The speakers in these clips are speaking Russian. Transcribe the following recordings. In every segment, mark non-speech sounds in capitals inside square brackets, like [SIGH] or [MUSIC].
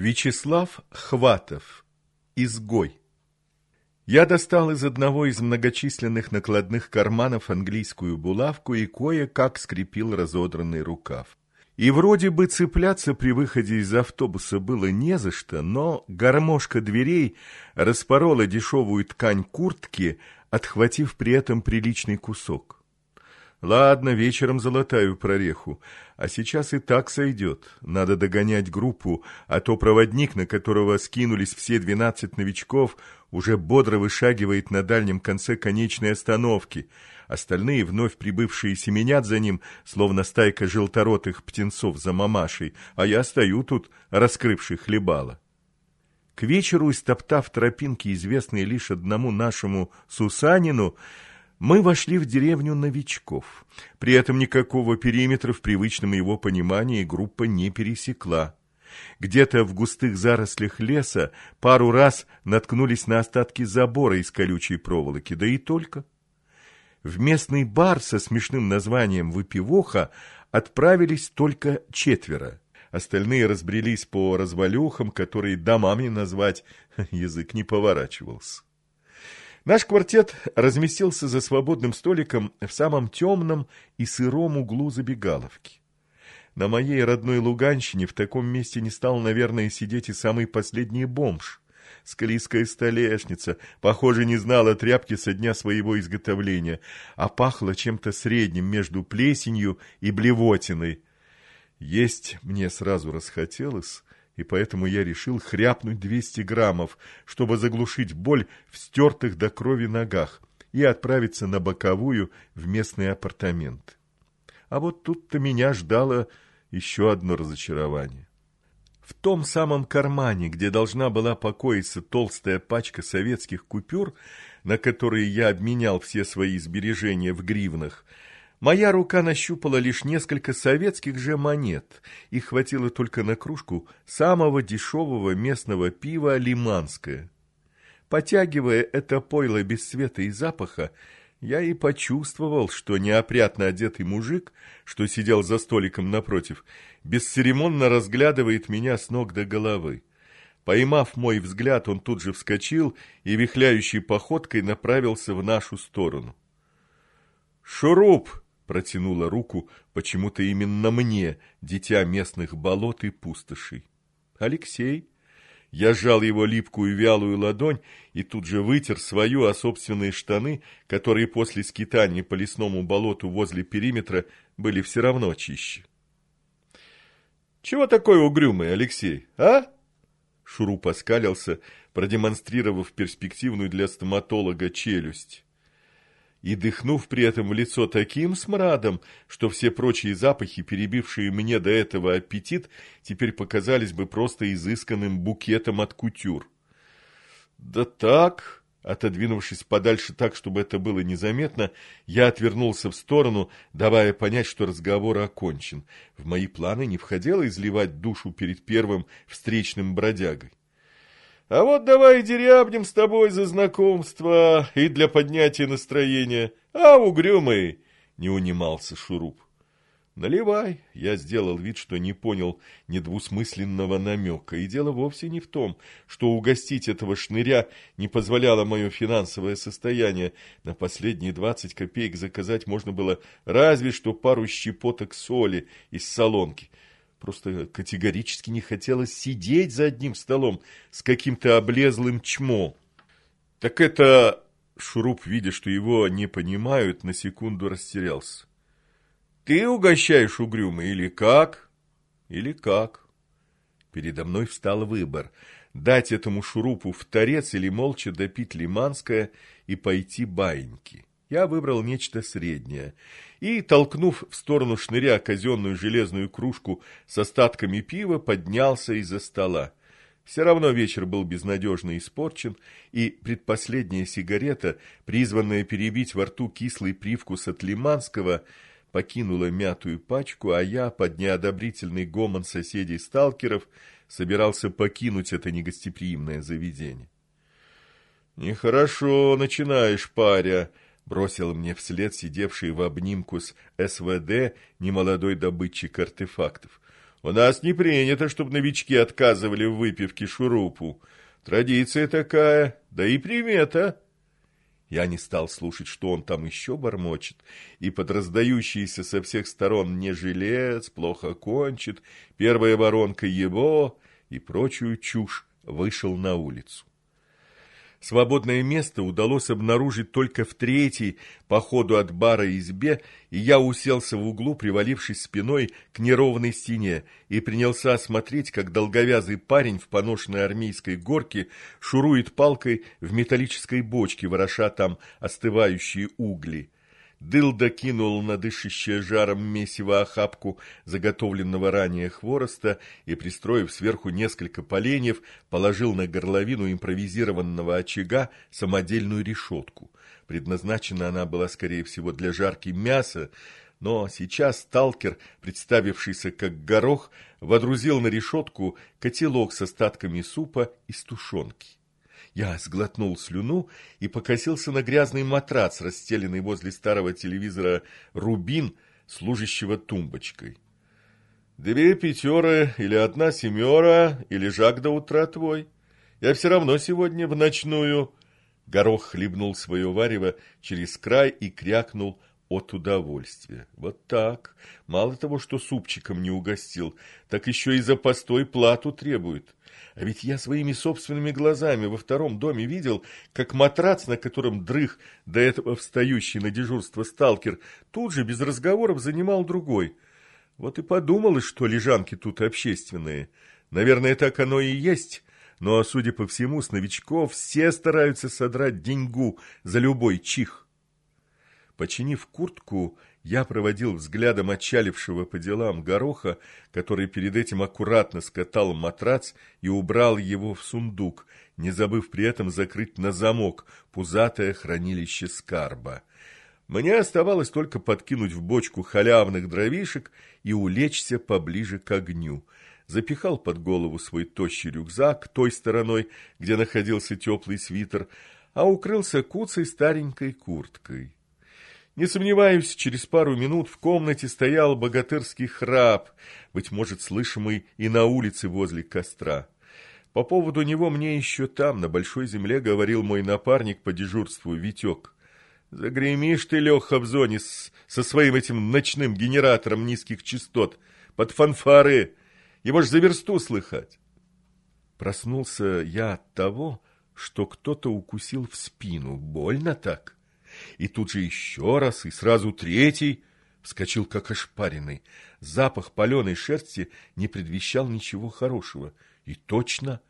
Вячеслав Хватов. Изгой. Я достал из одного из многочисленных накладных карманов английскую булавку и кое-как скрепил разодранный рукав. И вроде бы цепляться при выходе из автобуса было не за что, но гармошка дверей распорола дешевую ткань куртки, отхватив при этом приличный кусок. Ладно, вечером залатаю прореху, а сейчас и так сойдет. Надо догонять группу, а то проводник, на которого скинулись все двенадцать новичков, уже бодро вышагивает на дальнем конце конечной остановки. Остальные, вновь прибывшие, семенят за ним, словно стайка желторотых птенцов за мамашей, а я стою тут, раскрывший хлебало. К вечеру, истоптав тропинки, известные лишь одному нашему Сусанину, мы вошли в деревню новичков. При этом никакого периметра в привычном его понимании группа не пересекла. Где-то в густых зарослях леса пару раз наткнулись на остатки забора из колючей проволоки, да и только. В местный бар со смешным названием «Выпивоха» отправились только четверо. Остальные разбрелись по развалюхам, которые домами назвать [LAUGHS] язык не поворачивался. Наш квартет разместился за свободным столиком в самом темном и сыром углу забегаловки. На моей родной Луганщине в таком месте не стал, наверное, сидеть и самый последний бомж. Склизкая столешница, похоже, не знала тряпки со дня своего изготовления, а пахло чем-то средним между плесенью и блевотиной. Есть мне сразу расхотелось, и поэтому я решил хряпнуть 200 граммов, чтобы заглушить боль в стертых до крови ногах и отправиться на боковую в местные апартаменты. А вот тут-то меня ждало еще одно разочарование. В том самом кармане, где должна была покоиться толстая пачка советских купюр, на которые я обменял все свои сбережения в гривнах, Моя рука нащупала лишь несколько советских же монет, и хватило только на кружку самого дешевого местного пива «Лиманское». Потягивая это пойло без света и запаха, я и почувствовал, что неопрятно одетый мужик, что сидел за столиком напротив, бесцеремонно разглядывает меня с ног до головы. Поймав мой взгляд, он тут же вскочил и вихляющей походкой направился в нашу сторону. «Шуруп!» Протянула руку почему-то именно мне, дитя местных болот и пустошей. «Алексей?» Я сжал его липкую вялую ладонь и тут же вытер свою, а собственные штаны, которые после скитания по лесному болоту возле периметра были все равно чище. «Чего такой угрюмый, Алексей, а?» Шуруп оскалился, продемонстрировав перспективную для стоматолога челюсть и дыхнув при этом в лицо таким смрадом, что все прочие запахи, перебившие мне до этого аппетит, теперь показались бы просто изысканным букетом от кутюр. «Да так...» Отодвинувшись подальше так, чтобы это было незаметно, я отвернулся в сторону, давая понять, что разговор окончен. В мои планы не входило изливать душу перед первым встречным бродягой. А вот давай дерябнем с тобой за знакомство и для поднятия настроения. А, угрюмый, не унимался Шуруп. Наливай. Я сделал вид, что не понял недвусмысленного намека. И дело вовсе не в том, что угостить этого шныря не позволяло мое финансовое состояние. На последние двадцать копеек заказать можно было разве что пару щепоток соли из солонки. Просто категорически не хотелось сидеть за одним столом с каким-то облезлым чмо. Так это... Шуруп, видя, что его не понимают, на секунду растерялся. Ты угощаешь угрюмый или как? Или как? Передо мной встал выбор – дать этому шурупу в торец или молча допить лиманское и пойти баиньки. Я выбрал нечто среднее и, толкнув в сторону шныря казенную железную кружку с остатками пива, поднялся из-за стола. Все равно вечер был безнадежно испорчен, и предпоследняя сигарета, призванная перебить во рту кислый привкус от лиманского, покинула мятую пачку, а я, под неодобрительный гомон соседей-сталкеров, собирался покинуть это негостеприимное заведение. «Нехорошо начинаешь, паря», бросил мне вслед сидевший в обнимку с СВД немолодой добытчик артефактов. У нас не принято, чтобы новички отказывали в выпивке шурупу. Традиция такая, да и примета. Я не стал слушать, что он там еще бормочет, и под раздающиеся со всех сторон «не жилец», «плохо кончит», «первая воронка его» и прочую чушь вышел на улицу. Свободное место удалось обнаружить только в третьей, по ходу от бара избе, и я уселся в углу, привалившись спиной к неровной стене, и принялся смотреть, как долговязый парень в поношенной армейской горке шурует палкой в металлической бочке, вороша там остывающие угли. Дылда кинул на дышащее жаром месиво охапку заготовленного ранее хвороста и, пристроив сверху несколько поленьев, положил на горловину импровизированного очага самодельную решетку. Предназначена она была, скорее всего, для жарки мяса, но сейчас сталкер, представившийся как горох, водрузил на решетку котелок с остатками супа из тушенки. Я сглотнул слюну и покосился на грязный матрац, расстеленный возле старого телевизора «Рубин», служащего тумбочкой. Две пятеры или одна семера, или жак до утра твой. Я все равно сегодня в ночную. Горох хлебнул свое варево через край и крякнул от удовольствия. Вот так. Мало того, что супчиком не угостил, так еще и за постой плату требует. А ведь я своими собственными глазами во втором доме видел, как матрац, на котором дрых до этого встающий на дежурство сталкер, тут же без разговоров занимал другой. Вот и подумалось, что лежанки тут общественные. Наверное, так оно и есть. Но, судя по всему, с новичков все стараются содрать деньгу за любой чих. Починив куртку, я проводил взглядом отчалившего по делам гороха, который перед этим аккуратно скатал матрац и убрал его в сундук, не забыв при этом закрыть на замок пузатое хранилище скарба. Мне оставалось только подкинуть в бочку халявных дровишек и улечься поближе к огню. Запихал под голову свой тощий рюкзак той стороной, где находился теплый свитер, а укрылся куцей старенькой курткой. Не сомневаюсь, через пару минут в комнате стоял богатырский храп, быть может, слышимый и на улице возле костра. По поводу него мне еще там, на Большой Земле, говорил мой напарник по дежурству Витек. Загремишь ты, Леха, в зоне с, со своим этим ночным генератором низких частот под фанфары. Его ж за версту слыхать. Проснулся я от того, что кто-то укусил в спину. Больно так? И тут же еще раз, и сразу третий. Вскочил, как ошпаренный. Запах паленой шерсти не предвещал ничего хорошего. И точно...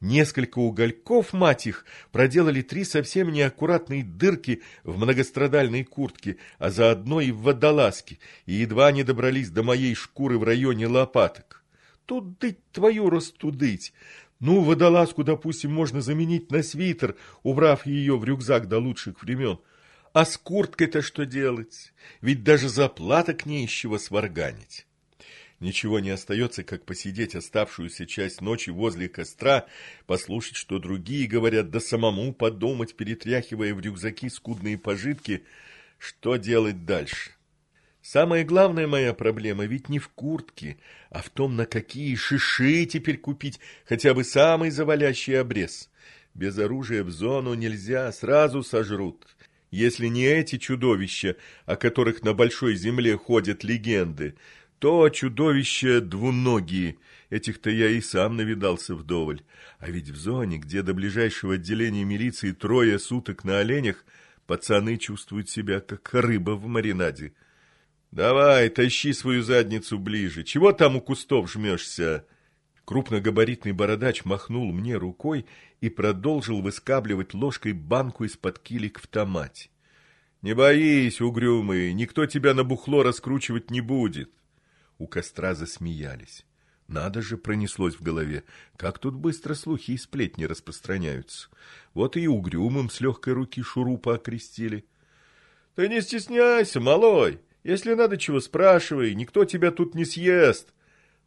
Несколько угольков, мать их, проделали три совсем неаккуратные дырки в многострадальной куртке, а заодно и в водолазке, и едва не добрались до моей шкуры в районе лопаток. Тудыть твою растудыть! Ну, водолазку, допустим, можно заменить на свитер, убрав ее в рюкзак до лучших времен. А с курткой-то что делать? Ведь даже заплаток чего сварганить. Ничего не остается, как посидеть оставшуюся часть ночи возле костра, послушать, что другие говорят, да самому подумать, перетряхивая в рюкзаки скудные пожитки, что делать дальше. Самая главная моя проблема ведь не в куртке, а в том, на какие шиши теперь купить хотя бы самый завалящий обрез. Без оружия в зону нельзя, сразу сожрут если не эти чудовища, о которых на большой земле ходят легенды, то чудовища двуногие. Этих-то я и сам навидался вдоволь. А ведь в зоне, где до ближайшего отделения милиции трое суток на оленях, пацаны чувствуют себя, как рыба в маринаде. Давай, тащи свою задницу ближе. Чего там у кустов жмешься? Крупногабаритный бородач махнул мне рукой и продолжил выскабливать ложкой банку из-под килик в томате. «Не боись, угрюмый, никто тебя на бухло раскручивать не будет!» У костра засмеялись. Надо же, пронеслось в голове, как тут быстро слухи и сплетни распространяются. Вот и угрюмым с легкой руки шурупа окрестили. «Ты не стесняйся, малой! Если надо чего, спрашивай, никто тебя тут не съест!»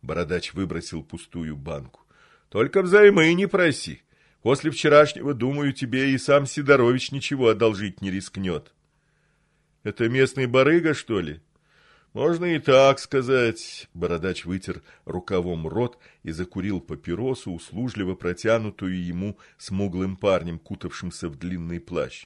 Бородач выбросил пустую банку. Только взаймы не проси. После вчерашнего, думаю, тебе и сам Сидорович ничего одолжить не рискнет. Это местный барыга, что ли? Можно и так сказать. Бородач вытер рукавом рот и закурил папиросу, услужливо протянутую ему смуглым парнем, кутавшимся в длинный плащ.